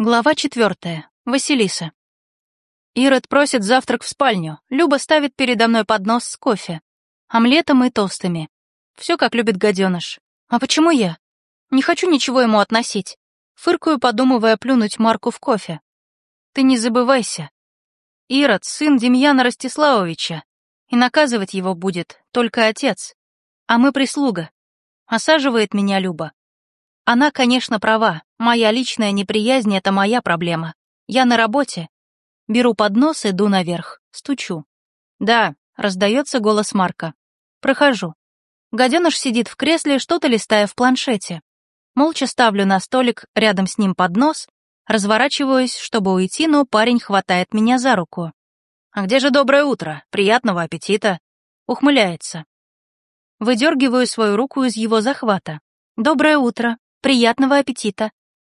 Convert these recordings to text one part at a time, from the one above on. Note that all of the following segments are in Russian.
Глава четвертая. Василиса. Ирод просит завтрак в спальню. Люба ставит передо мной поднос с кофе. Омлетом и тостами. Все как любит гаденыш. А почему я? Не хочу ничего ему относить. Фыркаю, подумывая плюнуть Марку в кофе. Ты не забывайся. Ирод — сын Демьяна Ростиславовича, и наказывать его будет только отец. А мы прислуга. Осаживает меня Люба. Она, конечно, права. Моя личная неприязнь — это моя проблема. Я на работе. Беру поднос, иду наверх. Стучу. «Да», — раздается голос Марка. Прохожу. Гаденыш сидит в кресле, что-то листая в планшете. Молча ставлю на столик рядом с ним поднос, разворачиваюсь, чтобы уйти, но парень хватает меня за руку. «А где же доброе утро? Приятного аппетита!» Ухмыляется. Выдергиваю свою руку из его захвата. «Доброе утро!» Приятного аппетита.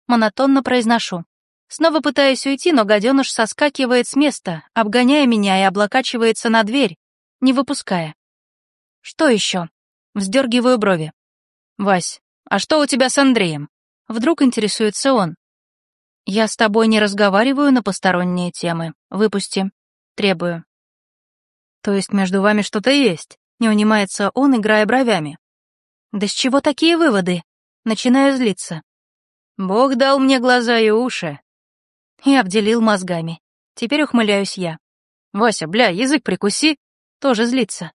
Монотонно произношу. Снова пытаюсь уйти, но гаденыш соскакивает с места, обгоняя меня и облокачивается на дверь, не выпуская. Что еще? Вздергиваю брови. Вась, а что у тебя с Андреем? Вдруг интересуется он. Я с тобой не разговариваю на посторонние темы. Выпусти. Требую. То есть между вами что-то есть? Не унимается он, играя бровями. Да с чего такие выводы? Начинаю злиться. Бог дал мне глаза и уши. И обделил мозгами. Теперь ухмыляюсь я. Вася, бля, язык прикуси. Тоже злится.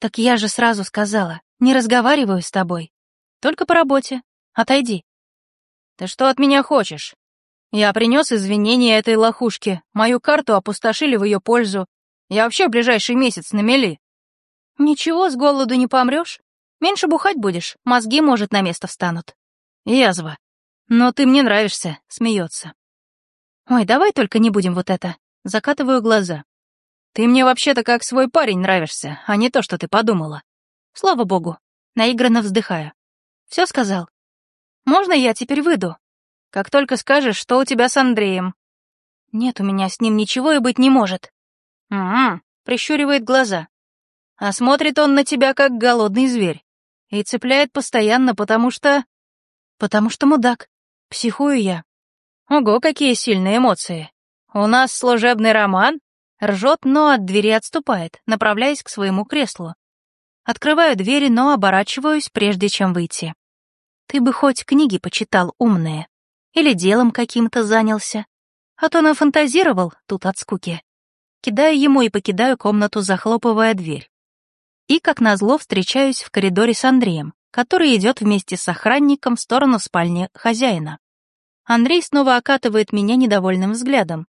Так я же сразу сказала, не разговариваю с тобой. Только по работе. Отойди. Ты что от меня хочешь? Я принес извинения этой лохушке. Мою карту опустошили в ее пользу. Я вообще ближайший месяц на мели. Ничего, с голоду не помрешь. Меньше бухать будешь, мозги, может, на место встанут. Язва. Но ты мне нравишься, смеется. Ой, давай только не будем вот это. Закатываю глаза. Ты мне вообще-то как свой парень нравишься, а не то, что ты подумала. Слава богу. Наигранно вздыхаю. Все сказал. Можно я теперь выйду? Как только скажешь, что у тебя с Андреем. Нет, у меня с ним ничего и быть не может. Угу, прищуривает глаза. А смотрит он на тебя, как голодный зверь. И цепляет постоянно, потому что... Потому что мудак. Психую я. Ого, какие сильные эмоции. У нас служебный роман? Ржет, но от двери отступает, направляясь к своему креслу. Открываю двери, но оборачиваюсь, прежде чем выйти. Ты бы хоть книги почитал умные. Или делом каким-то занялся. А то нафантазировал тут от скуки. Кидаю ему и покидаю комнату, захлопывая дверь. И, как назло, встречаюсь в коридоре с Андреем, который идет вместе с охранником в сторону спальни хозяина. Андрей снова окатывает меня недовольным взглядом.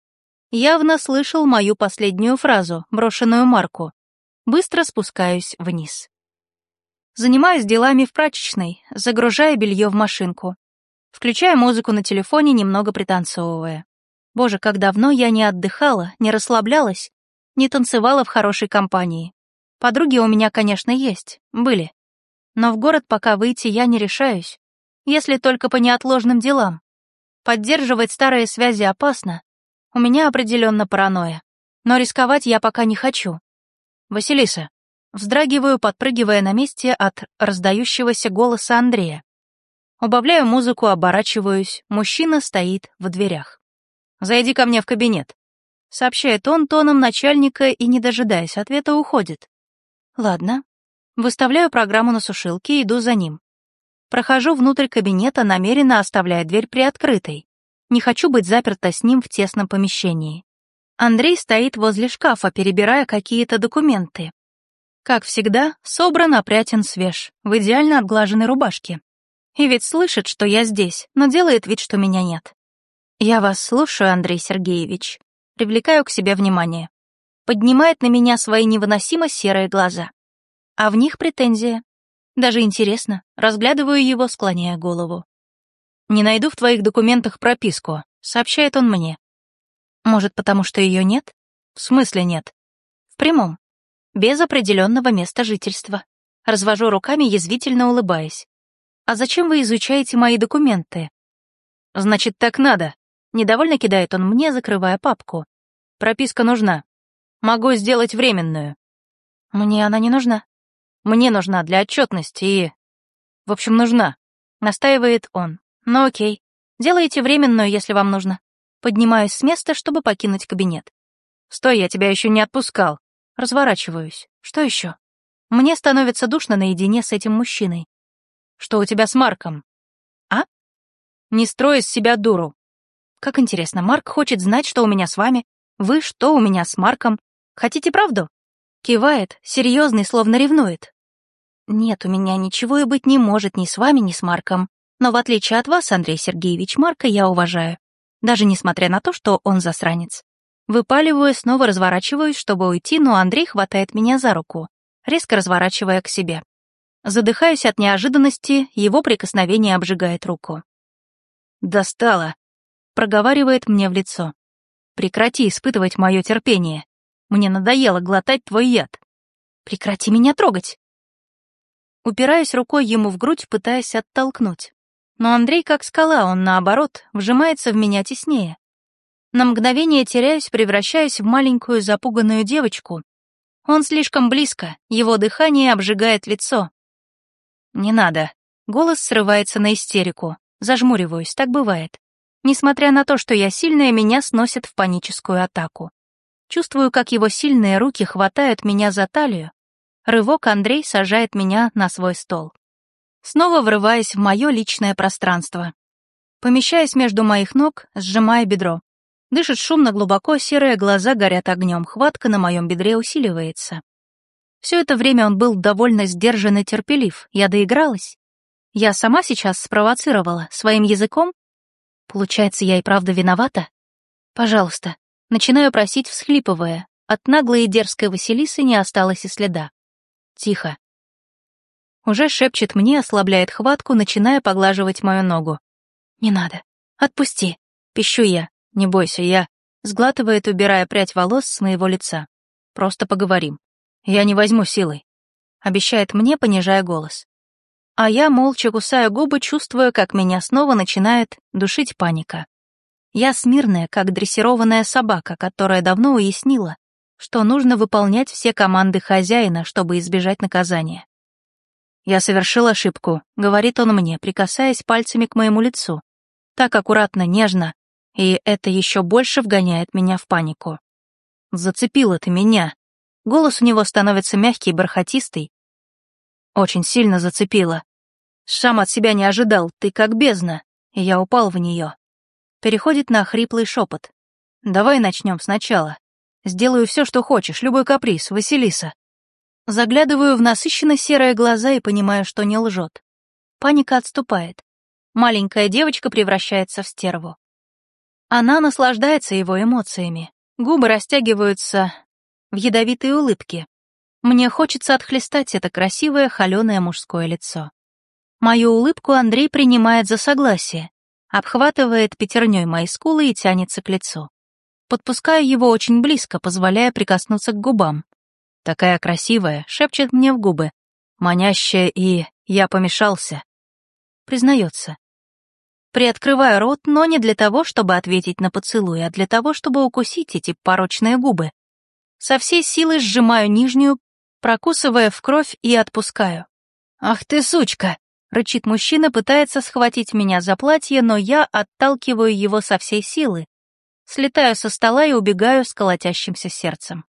Явно слышал мою последнюю фразу, брошенную Марку. Быстро спускаюсь вниз. Занимаюсь делами в прачечной, загружая белье в машинку. Включаю музыку на телефоне, немного пританцовывая. Боже, как давно я не отдыхала, не расслаблялась, не танцевала в хорошей компании. Подруги у меня, конечно, есть, были. Но в город пока выйти я не решаюсь, если только по неотложным делам. Поддерживать старые связи опасно. У меня определенно паранойя. Но рисковать я пока не хочу. Василиса. Вздрагиваю, подпрыгивая на месте от раздающегося голоса Андрея. Убавляю музыку, оборачиваюсь. Мужчина стоит в дверях. «Зайди ко мне в кабинет», — сообщает он тоном начальника и, не дожидаясь ответа, уходит. Ладно. Выставляю программу на сушилке и иду за ним. Прохожу внутрь кабинета, намеренно оставляя дверь приоткрытой. Не хочу быть заперта с ним в тесном помещении. Андрей стоит возле шкафа, перебирая какие-то документы. Как всегда, собран, опрятен, свеж, в идеально отглаженной рубашке. И ведь слышит, что я здесь, но делает вид, что меня нет. Я вас слушаю, Андрей Сергеевич. Привлекаю к себе внимание поднимает на меня свои невыносимо серые глаза. А в них претензия. Даже интересно, разглядываю его, склоняя голову. «Не найду в твоих документах прописку», — сообщает он мне. «Может, потому что ее нет?» «В смысле нет?» «В прямом. Без определенного места жительства». Развожу руками, язвительно улыбаясь. «А зачем вы изучаете мои документы?» «Значит, так надо», — недовольно кидает он мне, закрывая папку. «Прописка нужна. Могу сделать временную. Мне она не нужна. Мне нужна для отчетности и... В общем, нужна. Настаивает он. Ну окей. Делайте временную, если вам нужно. Поднимаюсь с места, чтобы покинуть кабинет. Стой, я тебя еще не отпускал. Разворачиваюсь. Что еще? Мне становится душно наедине с этим мужчиной. Что у тебя с Марком? А? Не строй из себя дуру. Как интересно, Марк хочет знать, что у меня с вами. Вы, что у меня с Марком. Хотите правду? Кивает, серьезный, словно ревнует. Нет, у меня ничего и быть не может ни с вами, ни с Марком. Но в отличие от вас, Андрей Сергеевич, Марка я уважаю. Даже несмотря на то, что он засранец. Выпаливаю, снова разворачиваюсь, чтобы уйти, но Андрей хватает меня за руку, резко разворачивая к себе. Задыхаюсь от неожиданности, его прикосновение обжигает руку. «Достало!» — проговаривает мне в лицо. «Прекрати испытывать мое терпение. Мне надоело глотать твой яд. Прекрати меня трогать!» Упираюсь рукой ему в грудь, пытаясь оттолкнуть. Но Андрей как скала, он, наоборот, вжимается в меня теснее. На мгновение теряюсь, превращаюсь в маленькую запуганную девочку. Он слишком близко, его дыхание обжигает лицо. «Не надо». Голос срывается на истерику. Зажмуриваюсь, так бывает. Несмотря на то, что я сильная, меня сносит в паническую атаку. Чувствую, как его сильные руки хватают меня за талию. Рывок Андрей сажает меня на свой стол. Снова врываясь в мое личное пространство. Помещаясь между моих ног, сжимая бедро. Дышит шумно глубоко, серые глаза горят огнем, хватка на моем бедре усиливается. Все это время он был довольно сдержан и терпелив. Я доигралась. Я сама сейчас спровоцировала своим языком. Получается, я и правда виновата? Пожалуйста. Начинаю просить, всхлипывая. От наглой и дерзкой Василисы не осталось и следа. Тихо. Уже шепчет мне, ослабляет хватку, начиная поглаживать мою ногу. «Не надо. Отпусти», — пищу я. «Не бойся, я...» Сглатывает, убирая прядь волос с моего лица. «Просто поговорим». «Я не возьму силой», — обещает мне, понижая голос. А я молча кусаю губы, чувствуя, как меня снова начинает душить паника. Я смирная, как дрессированная собака, которая давно уяснила, что нужно выполнять все команды хозяина, чтобы избежать наказания. «Я совершил ошибку», — говорит он мне, прикасаясь пальцами к моему лицу. Так аккуратно, нежно, и это еще больше вгоняет меня в панику. «Зацепила ты меня», Голос у него становится мягкий и бархатистый. Очень сильно зацепило. Шам от себя не ожидал, ты как бездна, и я упал в нее. Переходит на хриплый шепот. Давай начнем сначала. Сделаю все, что хочешь, любой каприз, Василиса. Заглядываю в насыщенно серые глаза и понимаю, что не лжет. Паника отступает. Маленькая девочка превращается в стерву. Она наслаждается его эмоциями. Губы растягиваются, в ядовитой улыбке. Мне хочется отхлестать это красивое, холеное мужское лицо. Мою улыбку Андрей принимает за согласие, обхватывает пятерней мои скулы и тянется к лицу. Подпускаю его очень близко, позволяя прикоснуться к губам. Такая красивая, шепчет мне в губы. Манящая и... я помешался. Признается. Приоткрываю рот, но не для того, чтобы ответить на поцелуй, а для того, чтобы укусить эти порочные губы. Со всей силы сжимаю нижнюю, прокусывая в кровь и отпускаю. «Ах ты, сучка!» — рычит мужчина, пытается схватить меня за платье, но я отталкиваю его со всей силы. Слетаю со стола и убегаю с колотящимся сердцем.